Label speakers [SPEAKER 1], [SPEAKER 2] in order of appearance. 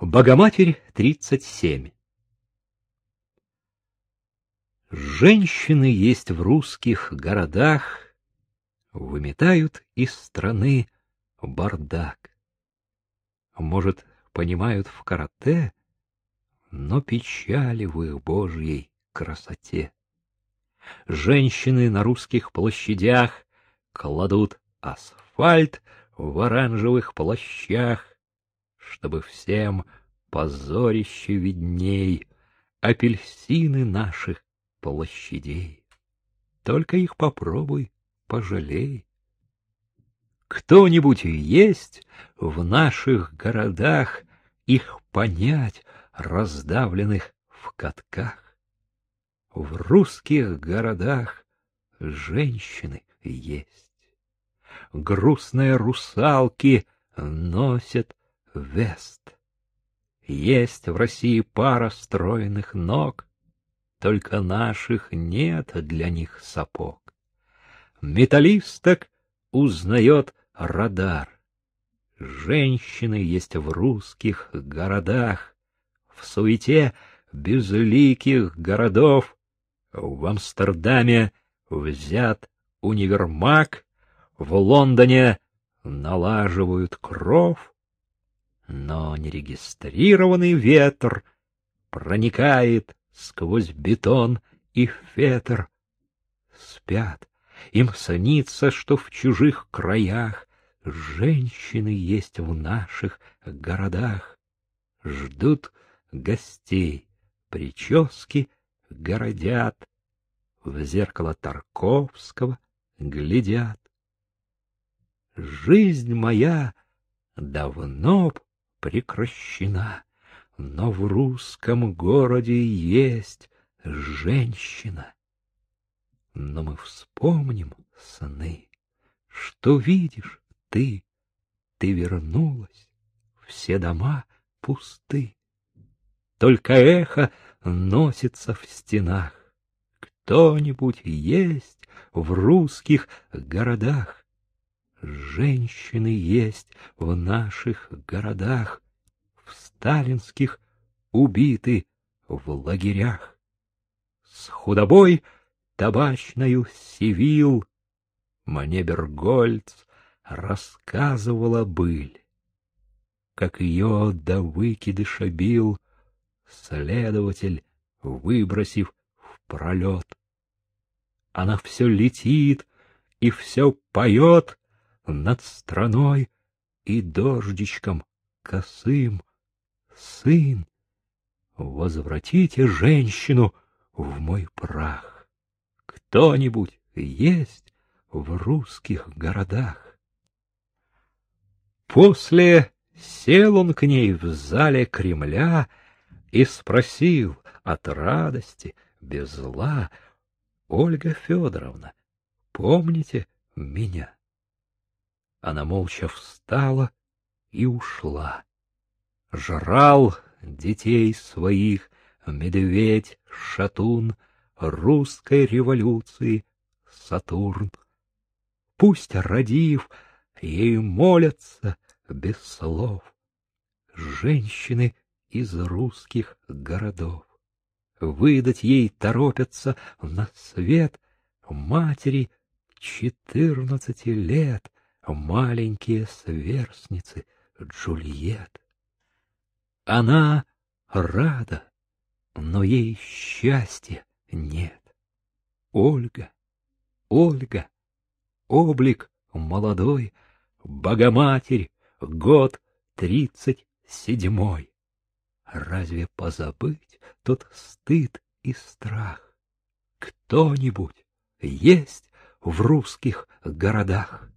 [SPEAKER 1] Богоматерь 37 Женщины есть в русских городах, Выметают из страны бардак. Может, понимают в карате, Но печали в их божьей красоте. Женщины на русских площадях Кладут асфальт в оранжевых плащах, Чтобы всем позорище видней Апельсины наших площадей. Только их попробуй, пожалей. Кто-нибудь есть в наших городах их понять, раздавленных в катках? В русских городах женщины есть. Грустные русалки носят вест. Есть в России пара стройных ног, только наших нет для них сапог. Металлисток узнает радар. Женщины есть в русских городах, в суете безликих городов. В Амстердаме взят универмаг, в Лондоне налаживают кров, но нерегистрированный ветер проникает сквозь бетон и фетр. Спят, им снится, что в чужих краях женщины есть в наших городах. Ждут гостей, прически городят, в зеркало Тарковского глядят. Жизнь моя давно прекращена. Но в русском городе есть женщина. Но мы вспомним сны, что видишь ты, ты вернулась, все дома пусты. Только эхо носится в стенах. Кто-нибудь есть в русских городах. Женщины есть в наших городах в сталинских убиты в лагерях. С худобой табачною сивил мне Бергольц рассказывала быль, как ее до выкидыша бил следователь, выбросив в пролет. Она все летит и все поет над страной и дождичком косым. Сын, возвратите женщину в мой прах. Кто-нибудь есть в русских городах? После сел он к ней в зале Кремля и спросил от радости, без зла, Ольга Федоровна, помните меня? Она молча встала и ушла. Жрал детей своих медведь-шатун русской революции Сатурн. Пусть, родив, ей молятся без слов женщины из русских городов. Выдать ей торопятся на свет матери четырнадцати лет, маленькие сверстницы Джульет. Она рада, но ей счастья нет. Ольга, Ольга, облик молодой, Богоматерь, год тридцать седьмой. Разве позабыть тот стыд и страх? Кто-нибудь есть в русских городах?